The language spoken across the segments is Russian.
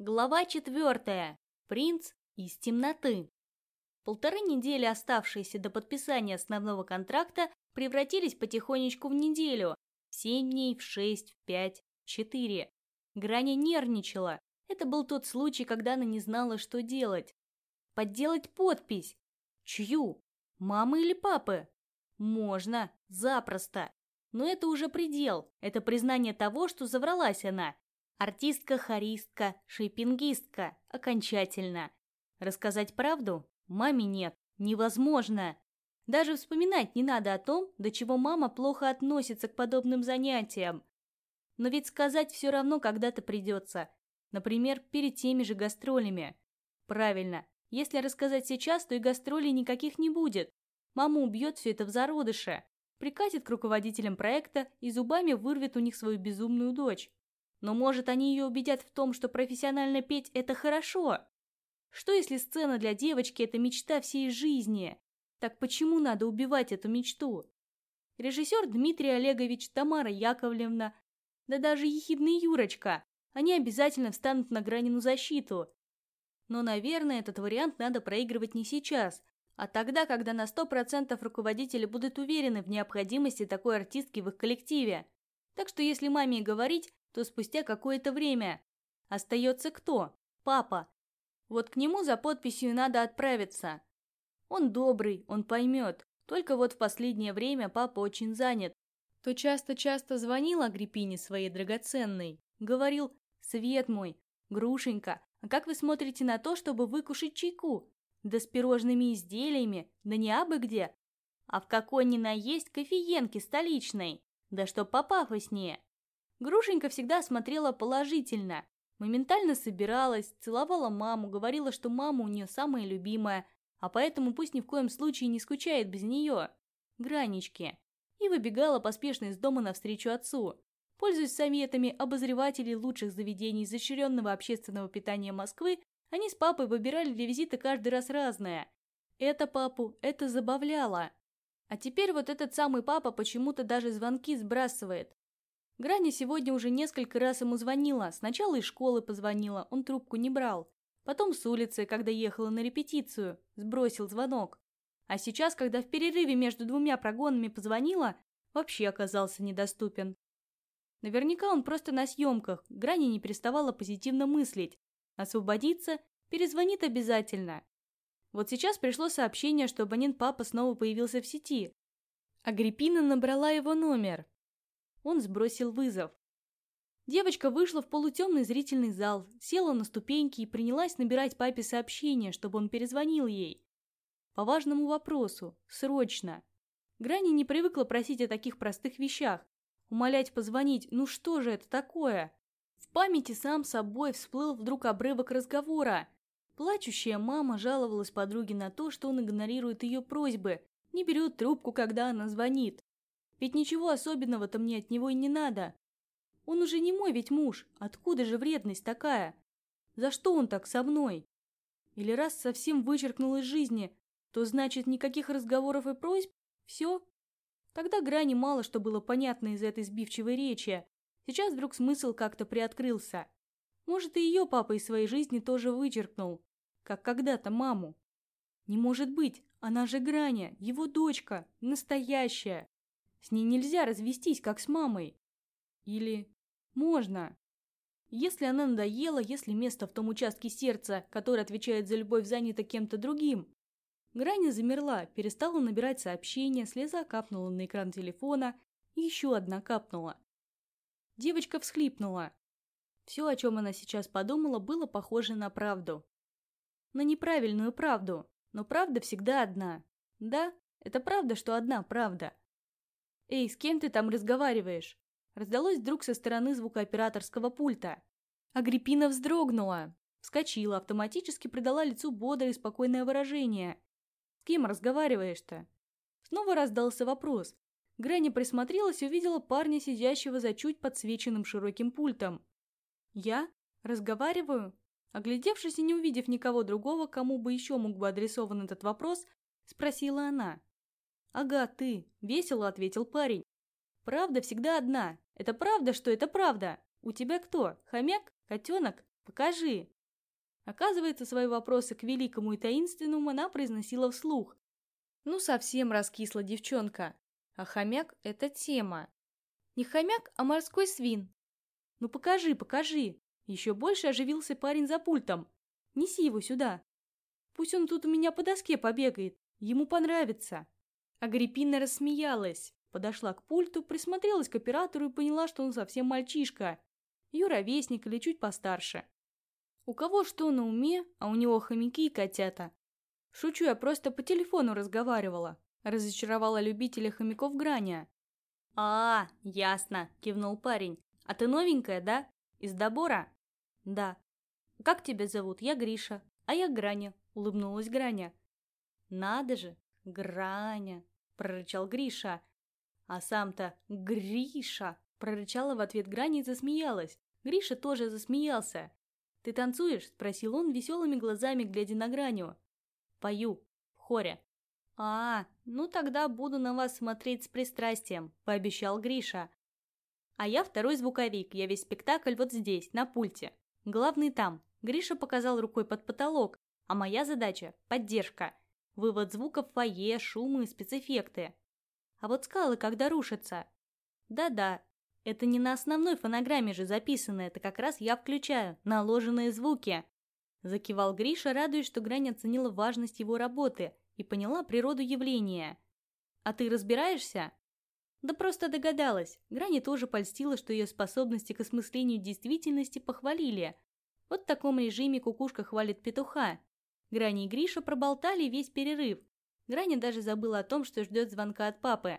Глава четвертая. Принц из темноты. Полторы недели, оставшиеся до подписания основного контракта, превратились потихонечку в неделю. В семь дней, в шесть, в пять, в четыре. Граня нервничала. Это был тот случай, когда она не знала, что делать. Подделать подпись. Чью? Мамы или папы? Можно, запросто. Но это уже предел. Это признание того, что завралась она. Артистка, хористка, шейпингистка. Окончательно. Рассказать правду? Маме нет. Невозможно. Даже вспоминать не надо о том, до чего мама плохо относится к подобным занятиям. Но ведь сказать все равно когда-то придется. Например, перед теми же гастролями. Правильно. Если рассказать сейчас, то и гастролей никаких не будет. Мама убьет все это в зародыше. Прикатит к руководителям проекта и зубами вырвет у них свою безумную дочь. Но может они ее убедят в том, что профессионально петь – это хорошо? Что если сцена для девочки – это мечта всей жизни? Так почему надо убивать эту мечту? Режиссер Дмитрий Олегович, Тамара Яковлевна, да даже ехидный Юрочка, они обязательно встанут на Гранину защиту. Но, наверное, этот вариант надо проигрывать не сейчас, а тогда, когда на 100% руководители будут уверены в необходимости такой артистки в их коллективе. Так что если маме говорить, то спустя какое-то время. Остается кто? Папа. Вот к нему за подписью надо отправиться. Он добрый, он поймет. Только вот в последнее время папа очень занят. То часто-часто звонил Агриппине своей драгоценной. Говорил, «Свет мой, Грушенька, а как вы смотрите на то, чтобы выкушать чайку? Да с пирожными изделиями, да не абы где, а в какой ни наесть кофеенки столичной, да что попафоснее». Грушенька всегда смотрела положительно. Моментально собиралась, целовала маму, говорила, что мама у нее самая любимая, а поэтому пусть ни в коем случае не скучает без нее. Гранички. И выбегала поспешно из дома навстречу отцу. Пользуясь советами обозревателей лучших заведений изощренного общественного питания Москвы, они с папой выбирали для визита каждый раз разное. Это папу, это забавляло. А теперь вот этот самый папа почему-то даже звонки сбрасывает. Граня сегодня уже несколько раз ему звонила. Сначала из школы позвонила, он трубку не брал. Потом с улицы, когда ехала на репетицию, сбросил звонок. А сейчас, когда в перерыве между двумя прогонами позвонила, вообще оказался недоступен. Наверняка он просто на съемках, Грани не переставала позитивно мыслить. Освободиться, перезвонит обязательно. Вот сейчас пришло сообщение, что абонент папа снова появился в сети. Агриппина набрала его номер. Он сбросил вызов. Девочка вышла в полутемный зрительный зал, села на ступеньки и принялась набирать папе сообщение, чтобы он перезвонил ей. По важному вопросу, срочно. Грани не привыкла просить о таких простых вещах. Умолять позвонить, ну что же это такое? В памяти сам собой всплыл вдруг обрывок разговора. Плачущая мама жаловалась подруге на то, что он игнорирует ее просьбы, не берет трубку, когда она звонит. Ведь ничего особенного-то мне от него и не надо. Он уже не мой ведь муж. Откуда же вредность такая? За что он так со мной? Или раз совсем вычеркнул из жизни, то значит никаких разговоров и просьб? Все? Тогда грани мало что было понятно из этой сбивчивой речи. Сейчас вдруг смысл как-то приоткрылся. Может, и ее папа из своей жизни тоже вычеркнул, как когда-то маму. Не может быть, она же Граня, его дочка, настоящая. С ней нельзя развестись, как с мамой. Или можно. Если она надоела, если место в том участке сердца, который отвечает за любовь, занято кем-то другим. Граня замерла, перестала набирать сообщения, слеза капнула на экран телефона, и еще одна капнула. Девочка всхлипнула. Все, о чем она сейчас подумала, было похоже на правду. На неправильную правду, но правда всегда одна. Да, это правда, что одна правда. «Эй, с кем ты там разговариваешь?» Раздалось вдруг со стороны звукооператорского пульта. Агриппина вздрогнула, вскочила, автоматически придала лицу бодрое и спокойное выражение. «С кем разговариваешь-то?» Снова раздался вопрос. Грани присмотрелась и увидела парня, сидящего за чуть подсвеченным широким пультом. «Я? Разговариваю?» Оглядевшись и не увидев никого другого, кому бы еще мог бы адресован этот вопрос, спросила она. «Ага, ты», — весело ответил парень. «Правда всегда одна. Это правда, что это правда? У тебя кто? Хомяк? Котенок? Покажи. Оказывается, свои вопросы к великому и таинственному она произносила вслух. Ну, совсем раскисла девчонка. А хомяк – это тема. Не хомяк, а морской свин. Ну покажи, покажи. Еще больше оживился парень за пультом. Неси его сюда. Пусть он тут у меня по доске побегает. Ему понравится. Агриппина рассмеялась, подошла к пульту, присмотрелась к оператору и поняла, что он совсем мальчишка. Ее ровесник или чуть постарше. У кого что на уме, а у него хомяки и котята. Шучу, я просто по телефону разговаривала. Разочаровала любителя хомяков Граня. «А, ясно», – кивнул парень. «А ты новенькая, да? Из добора?» «Да». «Как тебя зовут? Я Гриша. А я Граня», – улыбнулась Граня. «Надо же, Граня», – прорычал Гриша. А сам-то Гриша, прорычала в ответ Граня и засмеялась. Гриша тоже засмеялся. «Ты танцуешь?» – спросил он веселыми глазами, глядя на Граню. «Пою. В хоре». «А, ну тогда буду на вас смотреть с пристрастием», – пообещал Гриша. «А я второй звуковик, я весь спектакль вот здесь, на пульте. Главный там». Гриша показал рукой под потолок, а моя задача – поддержка. Вывод звуков фойе, шумы, спецэффекты. А вот скалы когда рушатся? Да-да, это не на основной фонограмме же записано, это как раз я включаю, наложенные звуки. Закивал Гриша, радуясь, что Грань оценила важность его работы и поняла природу явления. «А ты разбираешься?» Да просто догадалась. Грани тоже польстила, что ее способности к осмыслению действительности похвалили. Вот в таком режиме кукушка хвалит петуха. Грани и Гриша проболтали весь перерыв. Грани даже забыла о том, что ждет звонка от папы.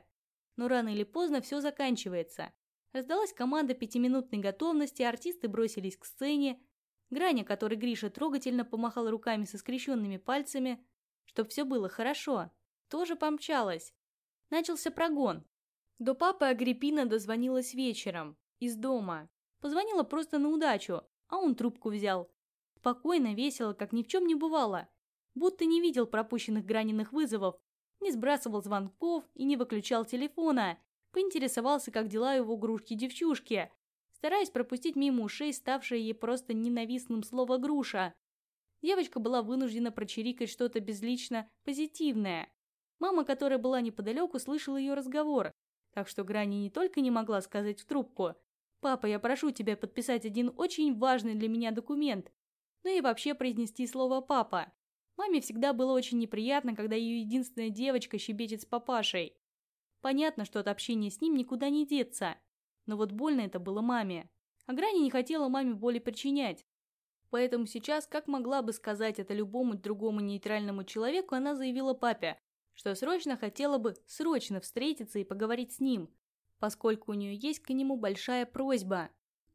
Но рано или поздно все заканчивается. Раздалась команда пятиминутной готовности, артисты бросились к сцене. Граня, который Гриша трогательно помахал руками со скрещенными пальцами, чтоб все было хорошо, тоже помчалась. Начался прогон. До папы Агриппина дозвонилась вечером, из дома. Позвонила просто на удачу, а он трубку взял. Спокойно, весело, как ни в чем не бывало. Будто не видел пропущенных граненых вызовов, не сбрасывал звонков и не выключал телефона. Поинтересовался, как дела его игрушки-девчушки, стараясь пропустить мимо ушей ставшее ей просто ненавистным слово «груша». Девочка была вынуждена прочирикать что-то безлично позитивное. Мама, которая была неподалеку, слышала ее разговор, так что Грани не только не могла сказать в трубку «Папа, я прошу тебя подписать один очень важный для меня документ», но и вообще произнести слово «папа». Маме всегда было очень неприятно, когда ее единственная девочка щебечет с папашей. Понятно, что от общения с ним никуда не деться, но вот больно это было маме. А Грани не хотела маме боли причинять, Поэтому сейчас, как могла бы сказать это любому другому нейтральному человеку, она заявила папе, что срочно хотела бы срочно встретиться и поговорить с ним, поскольку у нее есть к нему большая просьба.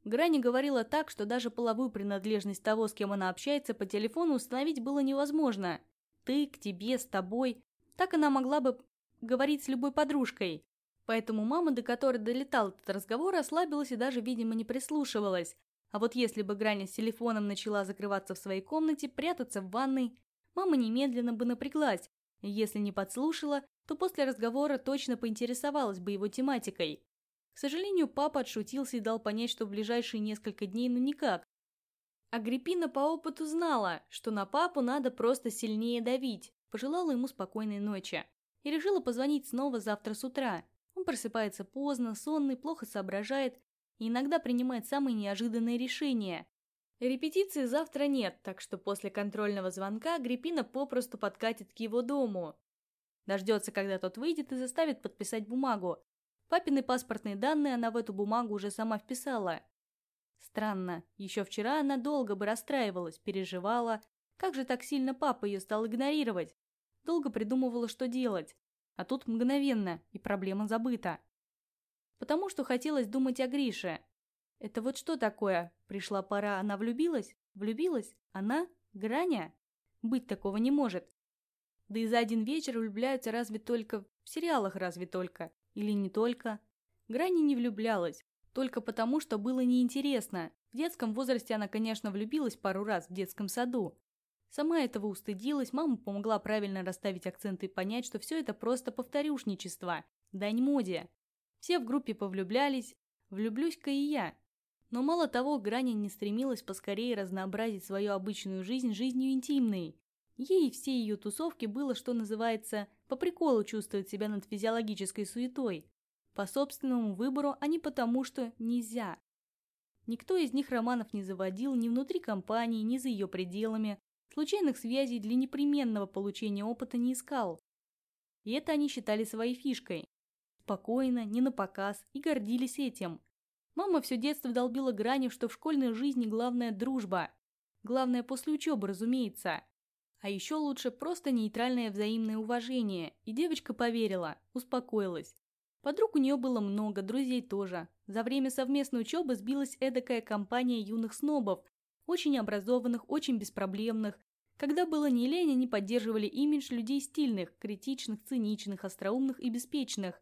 Грани говорила так, что даже половую принадлежность того, с кем она общается, по телефону установить было невозможно. Ты, к тебе, с тобой. Так она могла бы говорить с любой подружкой. Поэтому мама, до которой долетал этот разговор, ослабилась и даже, видимо, не прислушивалась, а вот если бы Граня с телефоном начала закрываться в своей комнате, прятаться в ванной, мама немедленно бы напряглась, если не подслушала, то после разговора точно поинтересовалась бы его тематикой. К сожалению, папа отшутился и дал понять, что в ближайшие несколько дней ну никак. Агриппина по опыту знала, что на папу надо просто сильнее давить, пожелала ему спокойной ночи и решила позвонить снова завтра с утра. Он просыпается поздно, сонный, плохо соображает и иногда принимает самые неожиданные решения. Репетиции завтра нет, так что после контрольного звонка Гриппина попросту подкатит к его дому. Дождется, когда тот выйдет и заставит подписать бумагу. Папины паспортные данные она в эту бумагу уже сама вписала. Странно, еще вчера она долго бы расстраивалась, переживала. Как же так сильно папа ее стал игнорировать? Долго придумывала, что делать. А тут мгновенно, и проблема забыта потому что хотелось думать о Грише. Это вот что такое? Пришла пора, она влюбилась? Влюбилась? Она? Граня? Быть такого не может. Да и за один вечер влюбляются разве только... В сериалах разве только. Или не только. Грани не влюблялась. Только потому, что было неинтересно. В детском возрасте она, конечно, влюбилась пару раз в детском саду. Сама этого устыдилась, мама помогла правильно расставить акценты и понять, что все это просто повторюшничество, дань моде. Все в группе повлюблялись, влюблюсь-ка и я. Но мало того, Граня не стремилась поскорее разнообразить свою обычную жизнь жизнью интимной. Ей и все ее тусовки было, что называется, по приколу чувствовать себя над физиологической суетой. По собственному выбору, а не потому, что нельзя. Никто из них романов не заводил ни внутри компании, ни за ее пределами, случайных связей для непременного получения опыта не искал. И это они считали своей фишкой. Спокойно, не на показ, и гордились этим. Мама все детство долбила грани, что в школьной жизни главная дружба. Главное после учебы, разумеется. А еще лучше просто нейтральное взаимное уважение. И девочка поверила, успокоилась. Подруг у нее было много, друзей тоже. За время совместной учебы сбилась эдакая компания юных снобов, очень образованных, очень беспроблемных. Когда было не лень, они поддерживали имидж людей стильных, критичных, циничных, остроумных и беспечных.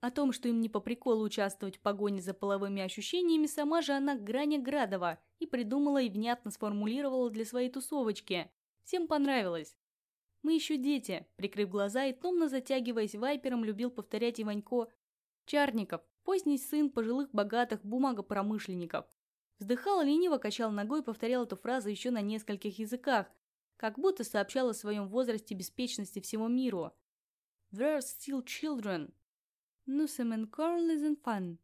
О том, что им не по приколу участвовать в погоне за половыми ощущениями, сама же она Граня Градова и придумала и внятно сформулировала для своей тусовочки. Всем понравилось. «Мы еще дети», – прикрыв глаза и томно затягиваясь вайпером, любил повторять Иванько Чарников, поздний сын пожилых богатых бумагопромышленников. Вздыхал, лениво качал ногой и повторял эту фразу еще на нескольких языках, как будто сообщал о своем возрасте беспечности всему миру. «We're still children», Nusem ancora l'infant.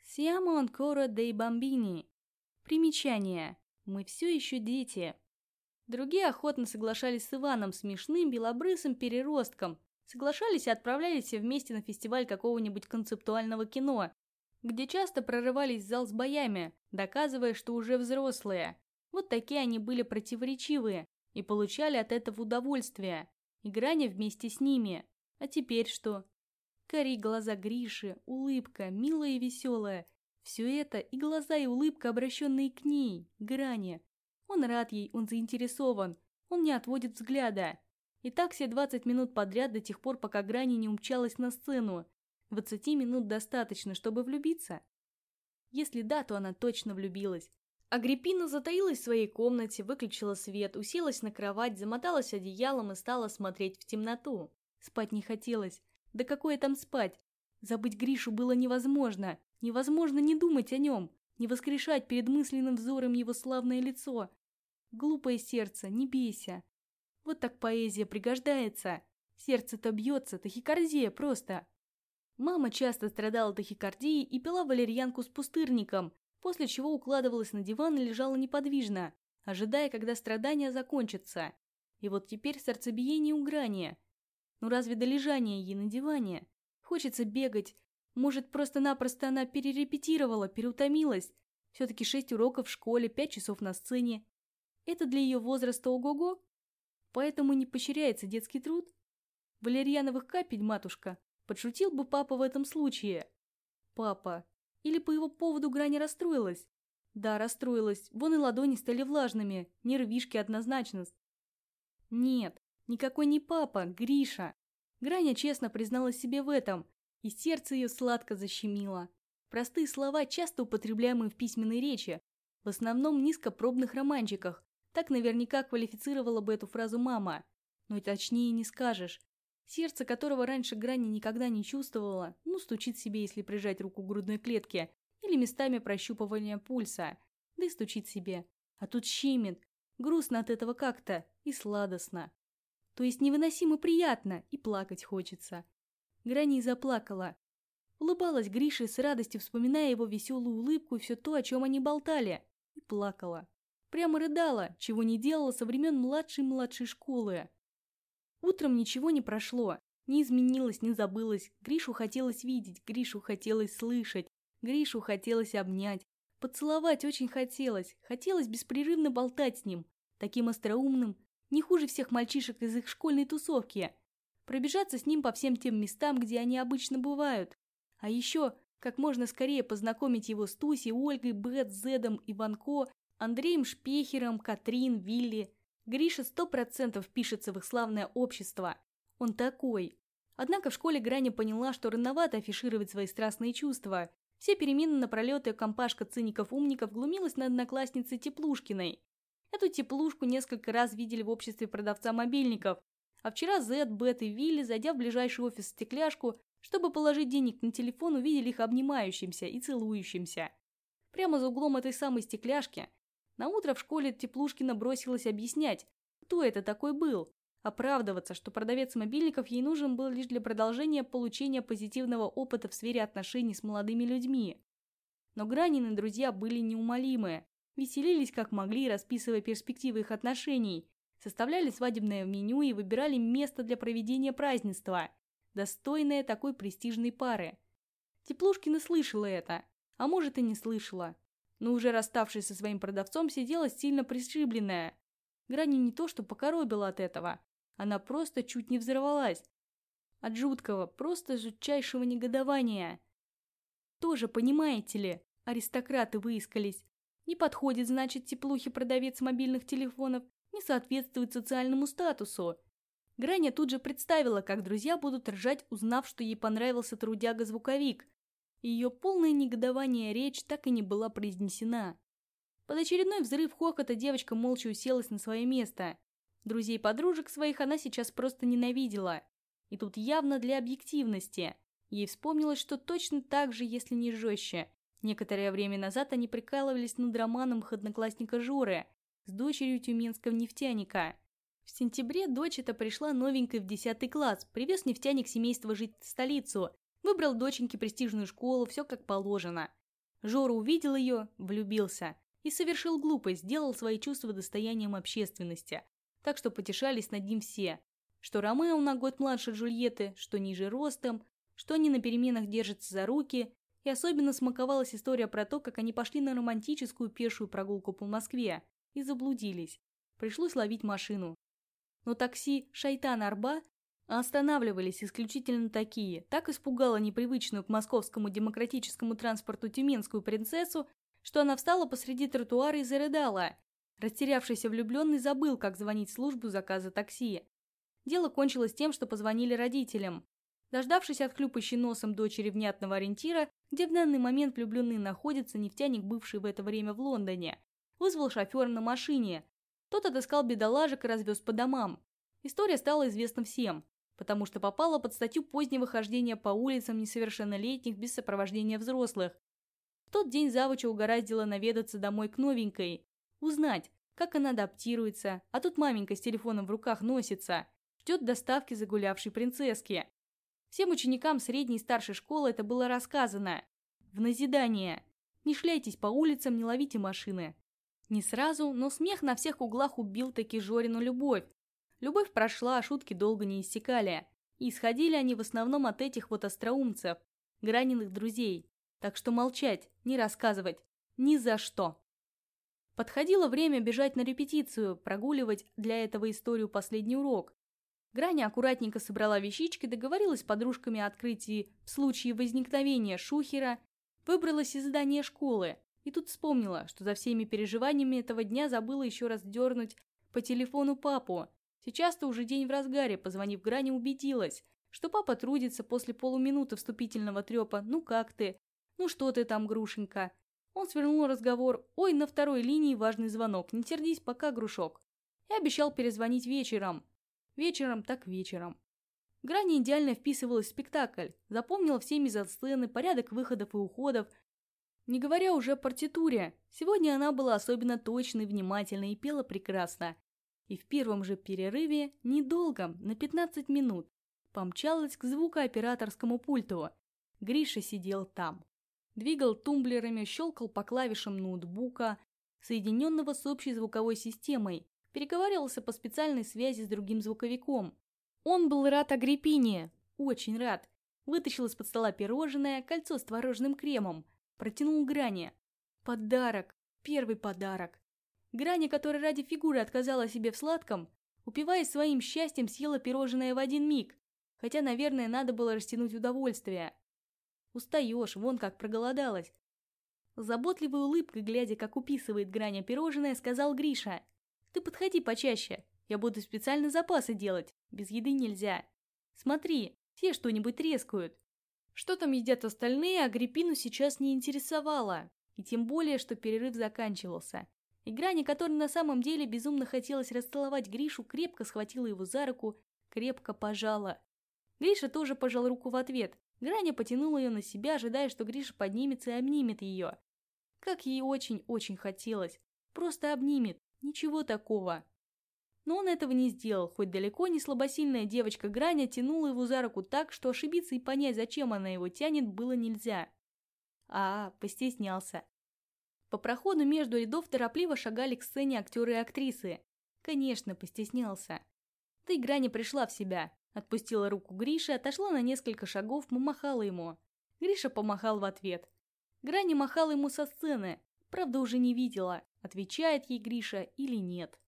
Siamo ancora dei bambini. Примечание. Мы все еще дети. Другие охотно соглашались с Иваном, смешным, белобрысым переростком. Соглашались и отправлялись все вместе на фестиваль какого-нибудь концептуального кино, где часто прорывались в зал с боями, доказывая, что уже взрослые. Вот такие они были противоречивые и получали от этого удовольствие, играя вместе с ними. А теперь что? Кори глаза Гриши, улыбка, милая и веселая. Все это и глаза, и улыбка, обращенные к ней, Грани. Он рад ей, он заинтересован, он не отводит взгляда. И так все 20 минут подряд до тех пор, пока Грани не умчалась на сцену. 20 минут достаточно, чтобы влюбиться? Если да, то она точно влюбилась. Агриппина затаилась в своей комнате, выключила свет, уселась на кровать, замоталась одеялом и стала смотреть в темноту. Спать не хотелось. Да какое там спать? Забыть Гришу было невозможно. Невозможно не думать о нем, не воскрешать перед мысленным взором его славное лицо. Глупое сердце, не бейся. Вот так поэзия пригождается. Сердце-то бьется, тахикардия просто. Мама часто страдала тахикардией и пила валерьянку с пустырником, после чего укладывалась на диван и лежала неподвижно, ожидая, когда страдания закончатся. И вот теперь сердцебиение у грани. Ну разве до лежания ей на диване? Хочется бегать. Может, просто-напросто она перерепетировала, переутомилась. Все-таки шесть уроков в школе, пять часов на сцене. Это для ее возраста ого-го. Поэтому не поощряется детский труд. Валерьяновых капель, матушка. Подшутил бы папа в этом случае. Папа. Или по его поводу Грани расстроилась? Да, расстроилась. Вон и ладони стали влажными. Нервишки однозначно. Нет, Никакой не папа, Гриша. Граня честно призналась себе в этом, и сердце ее сладко защемило. Простые слова, часто употребляемые в письменной речи, в основном низкопробных романчиках. Так наверняка квалифицировала бы эту фразу мама. Но и точнее не скажешь. Сердце, которого раньше Грани никогда не чувствовала, ну, стучит себе, если прижать руку к грудной клетке, или местами прощупывания пульса. Да и стучит себе. А тут щемит. Грустно от этого как-то и сладостно. То есть невыносимо приятно и плакать хочется. Грани заплакала. Улыбалась Грише с радостью, вспоминая его веселую улыбку и все то, о чем они болтали. И плакала. Прямо рыдала, чего не делала со времен младшей-младшей школы. Утром ничего не прошло. Не изменилось, не забылось. Гришу хотелось видеть, Гришу хотелось слышать, Гришу хотелось обнять. Поцеловать очень хотелось. Хотелось беспрерывно болтать с ним. Таким остроумным, не хуже всех мальчишек из их школьной тусовки. Пробежаться с ним по всем тем местам, где они обычно бывают. А еще как можно скорее познакомить его с Тусей, Ольгой, Бет, Зедом, Иванко, Андреем Шпехером, Катрин, Вилли. Гриша сто процентов впишется в их славное общество. Он такой. Однако в школе Граня поняла, что рановато афишировать свои страстные чувства. Все перемены напролет ее компашка циников-умников глумилась над одноклассницей Теплушкиной. Эту теплушку несколько раз видели в обществе продавца мобильников, а вчера Зет, Бет и Вилли, зайдя в ближайший офис стекляшку, чтобы положить денег на телефон, увидели их обнимающимся и целующимся. прямо за углом этой самой стекляшки. На утро в школе Теплушкина бросилась объяснять, кто это такой был, оправдываться, что продавец мобильников ей нужен был лишь для продолжения получения позитивного опыта в сфере отношений с молодыми людьми. Но Гранины друзья были неумолимые, веселились как могли, расписывая перспективы их отношений, составляли свадебное меню и выбирали место для проведения празднества, достойное такой престижной пары. Теплушкина слышала это, а может и не слышала, но уже расставшись со своим продавцом, сидела сильно пришибленная. Грани не то что покоробила от этого, она просто чуть не взорвалась. От жуткого, просто жутчайшего негодования. Тоже, понимаете ли, аристократы выискались. Не подходит, значит, теплухи продавец мобильных телефонов, не соответствует социальному статусу. Граня тут же представила, как друзья будут ржать, узнав, что ей понравился трудяга-звуковик. Ее полное негодование речь так и не была произнесена. Под очередной взрыв хохота девочка молча уселась на свое место. Друзей-подружек своих она сейчас просто ненавидела. И тут явно для объективности. Ей вспомнилось, что точно так же, если не жестче. Некоторое время назад они прикалывались над романом их одноклассника Жоры с дочерью тюменского нефтяника. В сентябре дочь эта пришла новенькой в 10 класс, привез нефтяник семейство жить в столицу, выбрал доченьке престижную школу, все как положено. Жора увидел ее, влюбился и совершил глупость, сделал свои чувства достоянием общественности так что потешались над ним все. Что Ромео на год младше Джульетты, что ниже ростом, что они на переменах держатся за руки, и особенно смаковалась история про то, как они пошли на романтическую пешую прогулку по Москве и заблудились. Пришлось ловить машину. Но такси «Шайтан-Арба» останавливались исключительно такие. Так испугала непривычную к московскому демократическому транспорту тюменскую принцессу, что она встала посреди тротуара и зарыдала. Растерявшийся влюбленный забыл, как звонить в службу заказа такси. Дело кончилось тем, что позвонили родителям. Дождавшись от хлюпающей носом дочери внятного ориентира, где в данный момент влюбленный находится нефтяник, бывший в это время в Лондоне, вызвал шофера на машине. Тот отыскал бедоложек и развез по домам. История стала известна всем, потому что попала под статью позднего хождения по улицам несовершеннолетних без сопровождения взрослых. В тот день завуча угораздило наведаться домой к новенькой, Узнать, как она адаптируется, а тут маменька с телефоном в руках носится, ждет доставки загулявшей принцесски. Всем ученикам средней и старшей школы это было рассказано. В назидание. Не шляйтесь по улицам, не ловите машины. Не сразу, но смех на всех углах убил таки Жорину любовь. Любовь прошла, а шутки долго не иссякали. И исходили они в основном от этих вот остроумцев, граненых друзей. Так что молчать, не рассказывать. Ни за что. Подходило время бежать на репетицию, прогуливать для этого историю последний урок. Граня аккуратненько собрала вещички, договорилась с подружками о открытии в случае возникновения шухера, выбралась из здания школы. И тут вспомнила, что за всеми переживаниями этого дня забыла еще раз дернуть по телефону папу. Сейчас-то уже день в разгаре, позвонив Гране, убедилась, что папа трудится после полуминуты вступительного трепа «Ну как ты? Ну что ты там, Грушенька?» Он свернул разговор «Ой, на второй линии важный звонок, не тердись пока, Грушок». И обещал перезвонить вечером. Вечером так вечером. Грани идеально вписывалась в спектакль, запомнила все мизансцены, порядок выходов и уходов, не говоря уже о партитуре. Сегодня она была особенно точной, внимательной и пела прекрасно. И в первом же перерыве, недолгом, на 15 минут, помчалась к звукооператорскому пульту. Гриша сидел там. Двигал тумблерами, щелкал по клавишам ноутбука, соединенного с общей звуковой системой, переговаривался по специальной связи с другим звуковиком. Он был рад Агриппине, очень рад. Вытащил из-под стола пирожное, кольцо с творожным кремом, протянул Грани. Подарок, первый подарок. Грани, которая ради фигуры отказала себе в сладком, упиваясь своим счастьем, съела пирожное в один миг, хотя, наверное, надо было растянуть удовольствие. Устаешь, вон как проголодалась. Заботливой улыбкой, глядя, как уписывает Граня пирожное, сказал Гриша. Ты подходи почаще, я буду специально запасы делать, без еды нельзя. Смотри, все что-нибудь трескают. Что там едят остальные, а Гриппину сейчас не интересовало. И тем более, что перерыв заканчивался. И Граня, которой на самом деле безумно хотелось расцеловать Гришу, крепко схватила его за руку, крепко пожала. Гриша тоже пожал руку в ответ, Граня потянула ее на себя, ожидая, что Гриша поднимется и обнимет ее. Как ей очень-очень хотелось. Просто обнимет. Ничего такого. Но он этого не сделал, хоть далеко не слабосильная девочка Граня тянула его за руку так, что ошибиться и понять, зачем она его тянет, было нельзя. А, постеснялся. По проходу между рядов торопливо шагали к сцене актеры и актрисы. Конечно, постеснялся. Да и Граня пришла в себя. Отпустила руку Гриши, отошла на несколько шагов, помахала ему. Гриша помахал в ответ. Граня махала ему со сцены, правда уже не видела, отвечает ей Гриша или нет.